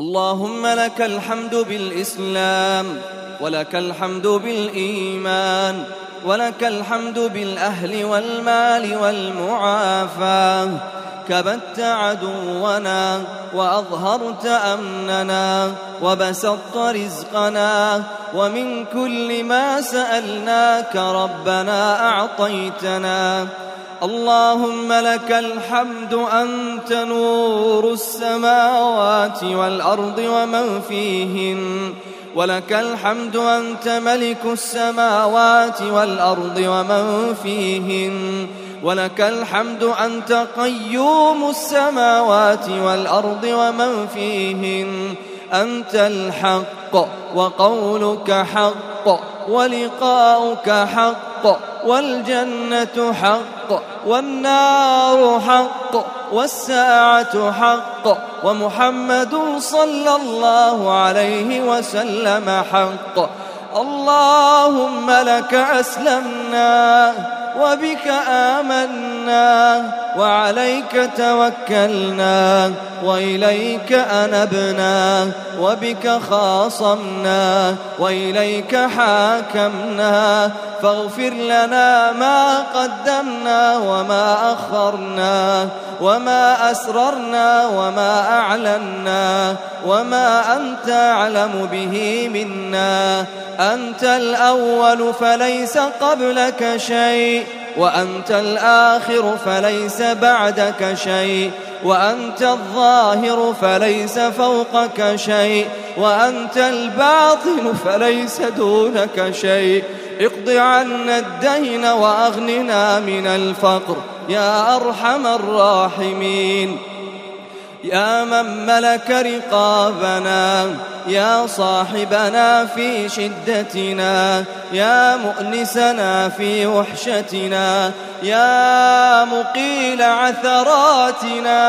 اللهم لك الحمد بالإسلام ولك الحمد بالإيمان ولك الحمد بالأهل والمال والمعافاة كبت عدونا وأظهرت أمننا وبسطت رزقنا ومن كل ما سألناك ربنا أعطيتنا اللهم لك الحمد أنت نور السماوات والأرض ومن فيهن. ولك الحمد أنت ملك السماوات والأرض ومن فيهن. ولك الحمد أنت قيوم السماوات والأرض ومن فيهن. أنت الحق وقولك حق ولقاؤك حق والجنة حق. والنار حق والساعة حق ومحمد صلى الله عليه وسلم حق. اللهم لك أسلمنا وبك آمنا وعليك توكلنا وإليك أنبنا وبك خاصمنا وإليك حاكمنا فاغفر لنا ما قدمنا وما أخرنا وما أسررنا وما أعلنا وما أنت أعلم به منا أنت الأول فليس قبلك شيء وأنت الآخر فليس بعدك شيء وأنت الظاهر فليس فوقك شيء وأنت الباطن فليس دونك شيء. اقض عنا الدين وأغننا من الفقر يا أرحم الراحمين. يا من ملك رقابنا يا صاحبنا في شدتنا يا مؤنسنا في وحشتنا يا مقيل عثراتنا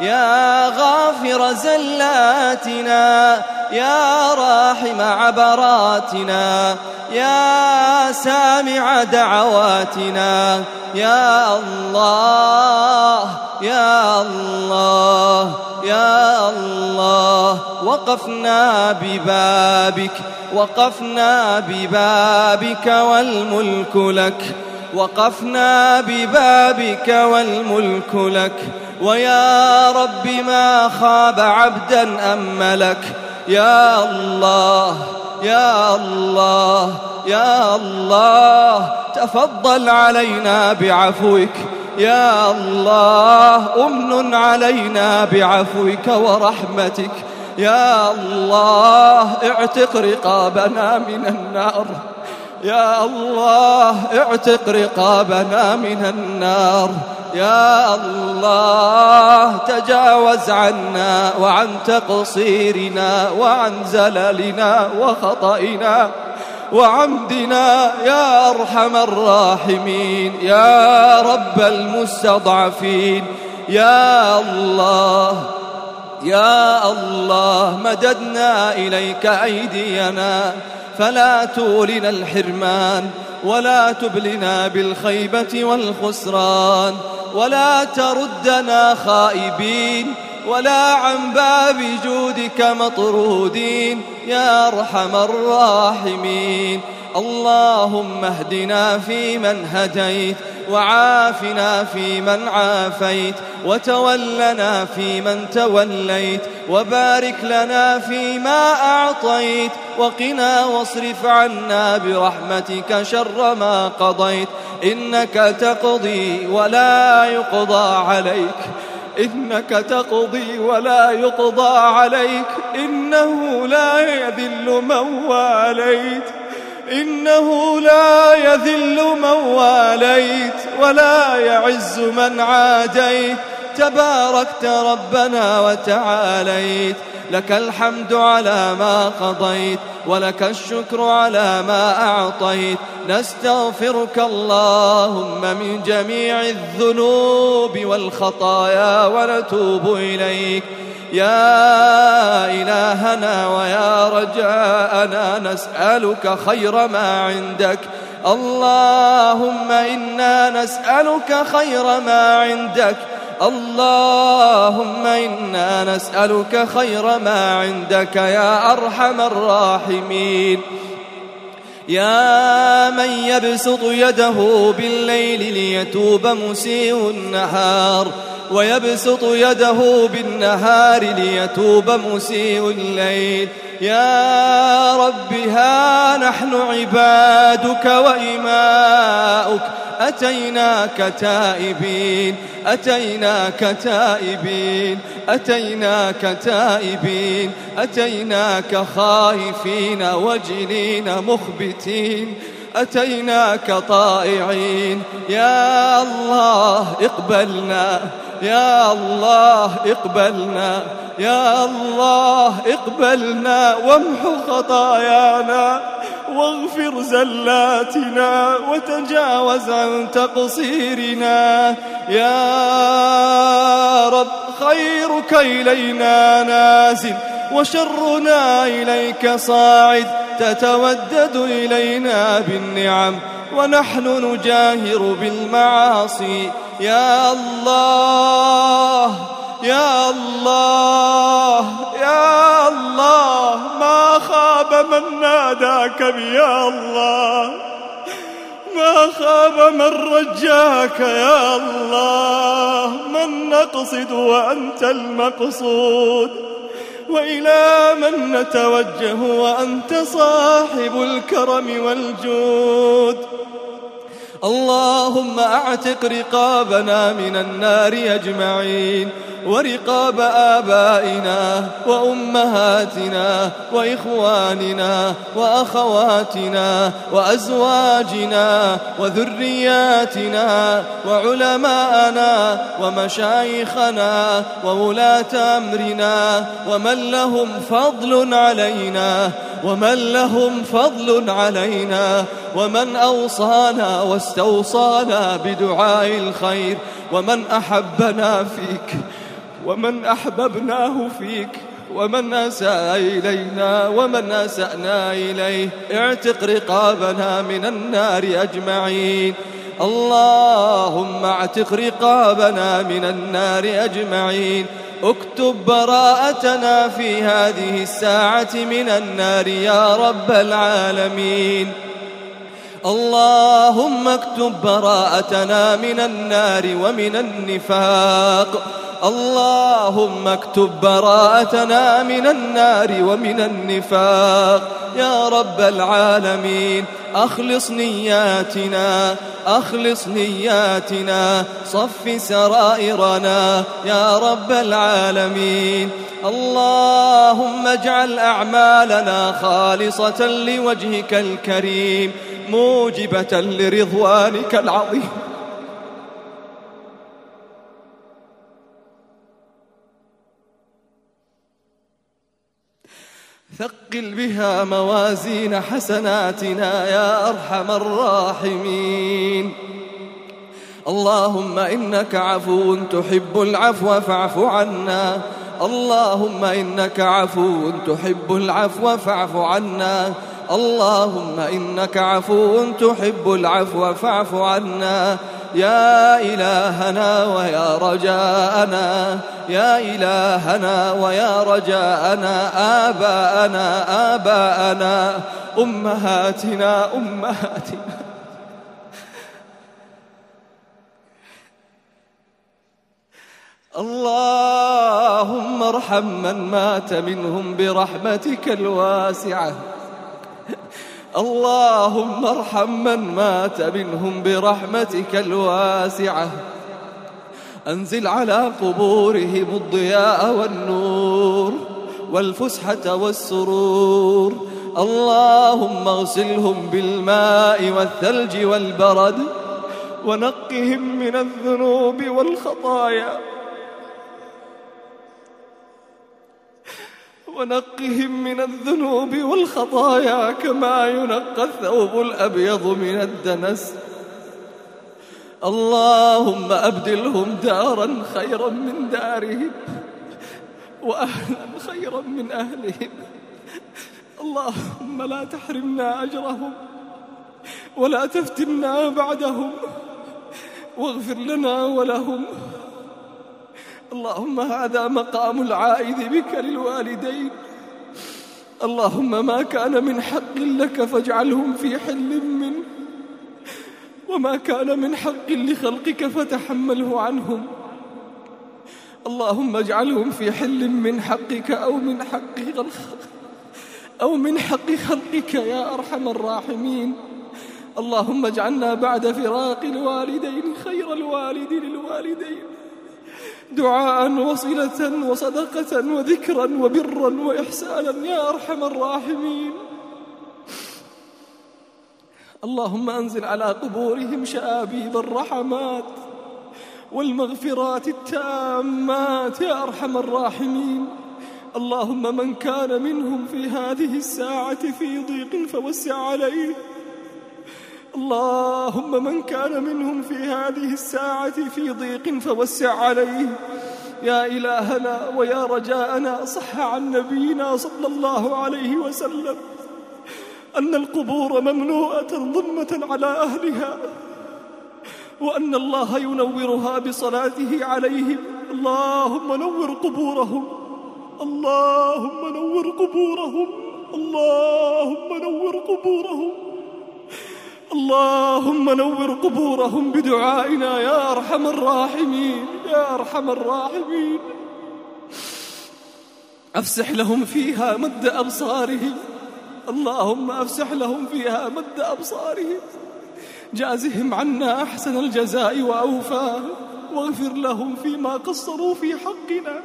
يا غافر زلاتنا يا راحم عبراتنا يا سامع دعواتنا يا الله. يا الله يا الله وقفنا ببابك وقفنا ببابك والملك لك وقفنا ببابك والملك لك. ويا رب ما خاب عبدا أم ملك؟ يا الله يا الله يا الله تفضل علينا بعفوك. يا الله أمن علينا بعفوك ورحمتك. يا الله اعتق رقابنا من النار. يا الله اعتق رقابنا من النار. يا الله تجاوز عنا وعن تقصيرنا وعن زللنا وخطئنا. وعمدنا يا أرحم الراحمين يا رب المستضعفين يا الله يا الله مددنا إليك أيدينا فلا تولنا الحرمان ولا تبلنا بالخيبة والخسران ولا تردنا خائبين ولا عن باب جودك مطرودين يا أرحم الراحمين. اللهم اهدنا فيمن هديت وعافنا فيمن عافيت وتولنا فيمن توليت وبارك لنا فيما أعطيت وقنا واصرف عنا برحمتك شر ما قضيت إنك تقضي ولا يقضى عليك. إنك تقضي ولا يقضى عليك. إنه لا يذل من واليت. إنه لا يذل من واليت ولا يعز من عاديت. تباركت ربنا وتعاليت. لك الحمد على ما قضيت ولك الشكر على ما أعطيت. نستغفرك اللهم من جميع الذنوب والخطايا ونتوب إليك. يا إلهنا ويا رجاءنا نسألك خير ما عندك. اللهم إنا نسألك خير ما عندك. اللهم إنا نسألك خير ما عندك يا أرحم الراحمين. يا من يبسط يده بالليل ليتوب مسيء النهار ويبسط يده بالنهار ليتوب مسيء الليل. يا رب ها نحن عبادك وإماؤك أتيناك تائبين أتيناك تائبين أتيناك تائبين أتيناك خائفين وجلين مخبتين. أتيناك طائعين. يا الله اقبلنا يا الله اقبلنا يا الله اقبلنا وامحو خطايانا واغفر زلاتنا وتجاوز عن تقصيرنا. يا رب خيرك إلينا نازل. وشرنا إليك صاعد تتودد إلينا بالنعم ونحن نجاهر بالمعاصي. يا الله يا الله يا الله ما خاب من ناداك يا الله؟ ما خاب من رجاك يا الله؟ من نقصد وأنت المقصود؟ وإلى من نتوجه وأنت صاحب الكرم والجود. اللهم أعتق رقابنا من النار أجمعين. ورقاب آبائنا وأمهاتنا وإخواننا وأخواتنا وأزواجنا وذرياتنا وعلماءنا ومشايخنا وولاة أمرنا ومن لهم فضل علينا ومن لهم فضل علينا ومن أوصانا واستوصانا بدعاء الخير ومن أحبنا فيك ومن أحببناه فيك ومن أساء إلينا ومن أسأنا إليه. اعتق رقابنا من النار أجمعين. اللهم اعتق رقابنا من النار أجمعين. اكتب براءتنا في هذه الساعة من النار يا رب العالمين. اللهم اكتب براءتنا من النار ومن النفاق. اللهم اكتب براءتنا من النار ومن النفاق. يا رب العالمين أخلص نياتنا أخلص نياتنا صف سرائرنا. يا رب العالمين اللهم اجعل أعمالنا خالصة لوجهك الكريم. موجبة لرضوانك العظيم. ثقل بها موازين حسناتنا يا أرحم الراحمين. اللهم إنك عفو تحب العفو فاعف عنا. اللهم إنك عفو تحب العفو فاعف عنا. اللهم إنك عفو تحب العفو فاعف عنا. يا إلهنا ويا رجاءنا. يا إلهنا ويا رجاءنا. آباءنا آباءنا. أمهاتنا أمهاتنا. اللهم ارحم من مات منهم برحمتك الواسعة. اللهم ارحم من مات منهم برحمتك الواسعة. أنزل على قبورهم الضياء والنور والفسحة والسرور. اللهم اغسلهم بالماء والثلج والبرد ونقهم من الذنوب والخطايا. ونقهم من الذنوب والخطايا كما ينقى الثوب الأبيض من الدنس. اللهم أبدلهم دارا خيرا من دارهم وأهلا خيرا من أهلهم. اللهم لا تحرمنا أجرهم ولا تفتنا بعدهم واغفر لنا ولهم. اللهم هذا مقام العائد بك للوالدين. اللهم ما كان من حق لك فاجعلهم في حل منه وما كان من حق لخلقك فتحمله عنهم. اللهم اجعلهم في حل من حقك أو من حق خلقك أو من حق خلقك يا أرحم الراحمين. اللهم اجعلنا بعد فراق الوالدين خير الوالد للوالدين. دعاء وصلة وصدقة وذكرا وبرا وإحسانا يا أرحم الراحمين. اللهم أنزل على قبورهم شآبيب الرحمات والمغفرات التامات يا أرحم الراحمين. اللهم من كان منهم في هذه الساعة في ضيق فوسع عليه. اللهم من كان منهم في هذه الساعة في ضيق فوسع عليه. يا إلهنا ويا رجاءنا صح عن نبينا صلى الله عليه وسلم أن القبور مملوءة ظلمة على أهلها وأن الله ينورها بصلاته عليهم. اللهم نور قبورهم اللهم نور قبورهم اللهم نور قبورهم. اللهم نور قبورهم بدعائنا يا أرحم الراحمين يا أرحم الراحمين. أفسح لهم فيها مد أبصارهم. اللهم أفسح لهم فيها مد أبصارهم. جازهم عنا أحسن الجزاء وأوفاه. واغفر لهم فيما قصروا في حقنا.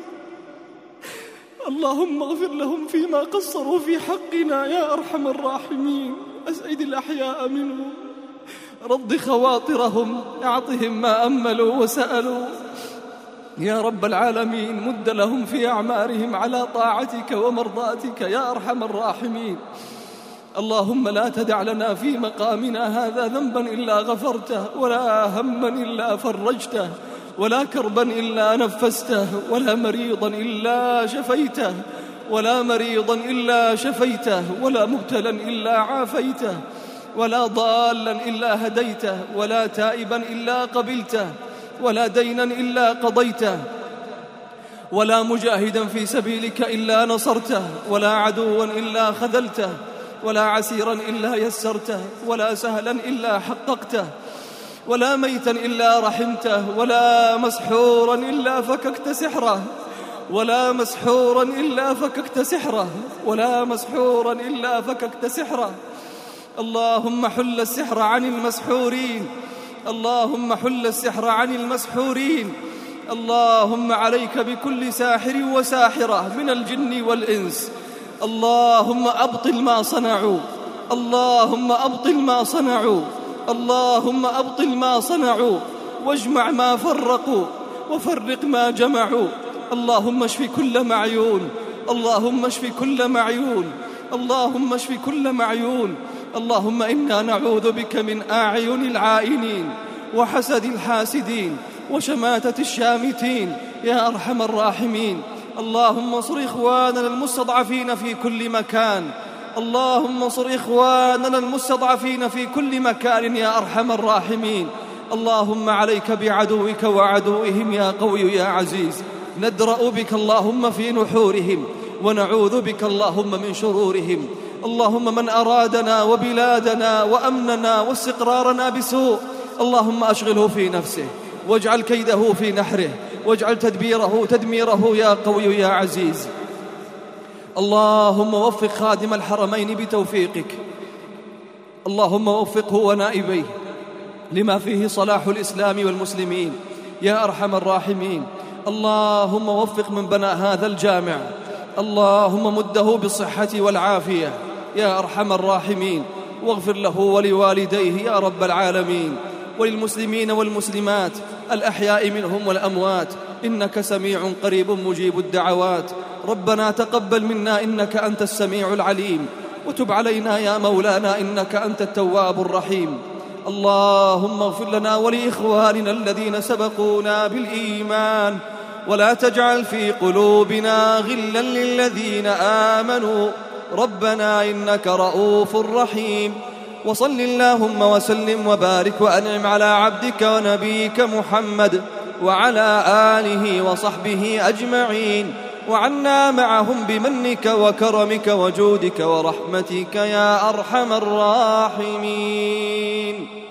اللهم اغفر لهم فيما قصروا في حقنا يا أرحم الراحمين. أسعد الأحياء منهم. رد خواطرهم أعطهم ما أملوا وسألوا. يا رب العالمين مد لهم في أعمارهم على طاعتك ومرضاتك يا أرحم الراحمين. اللهم لا تدع لنا في مقامنا هذا ذنبا إلا غفرته ولا هما إلا فرجته ولا كربا إلا نفسته ولا مريضا إلا شفيته ولا مريضا إلا شفيته ولا مبتلا إلا عافيته. ولا ضالا إلا هديته ولا تائبا إلا قبلته ولا دينا إلا قضيته ولا مجاهدا في سبيلك إلا نصرته ولا عدوا إلا خذلته ولا عسيرا إلا يسرته ولا سهلا إلا حققته ولا ميتا إلا رحمته ولا مسحورا إلا فككت سحره ولا مسحورا إلا فككت سحره ولا مسحورا إلا فككت سحره. اللهم حل السحر عن المسحورين. اللهم حل السحر عن المسحورين. اللهم عليك بكل ساحر وساحرة من الجن والإنس. اللهم أبطل ما صنعوا. اللهم أبطل ما صنعوا. اللهم أبطل ما صنعوا. واجمع ما فرقوا. وفرق ما جمعوا. اللهم اشف كل معيون. اللهم اشف كل معيون. اللهم اشف كل معيون. اللهم إنا نعوذ بك من أعين العائنين وحسد الحاسدين وشماتة الشامتين يا أرحم الراحمين. اللهم انصر إخواننا المستضعفين في كل مكان. اللهم انصر إخواننا المستضعفين في كل مكان يا أرحم الراحمين. اللهم عليك بعدوك وعدوهم يا قوي يا عزيز. ندرأ بك اللهم في نحورهم ونعوذ بك اللهم من شرورهم. اللهم من أرادنا وبلادنا وأمننا واستقرارنا بسوء اللهم أشغله في نفسه واجعل كيده في نحره واجعل تدبيره تدميره يا قوي يا عزيز. اللهم وفق خادم الحرمين بتوفيقك. اللهم وفقه ونائبيه لما فيه صلاح الإسلام والمسلمين. يا أرحم الراحمين. اللهم وفق من بنى هذا الجامع. اللهم مده بالصحة والعافية. يا أرحم الراحمين. واغفر له ولوالديه يا رب العالمين. وللمسلمين والمسلمات الأحياء منهم والأموات. إنك سميع قريب مجيب الدعوات. ربنا تقبل منا إنك أنت السميع العليم. وتب علينا يا مولانا إنك أنت التواب الرحيم. اللهم اغفر لنا ولإخواننا الذين سبقونا بالإيمان. ولا تجعل في قلوبنا غلا للذين آمنوا. ربنا إنك رؤوف رحيم. وصل اللهم وسلم وبارك وأنعم على عبدك ونبيك محمد وعلى آله وصحبه أجمعين. وعنا معهم بمنك وكرمك وجودك ورحمتك يا أرحم الراحمين.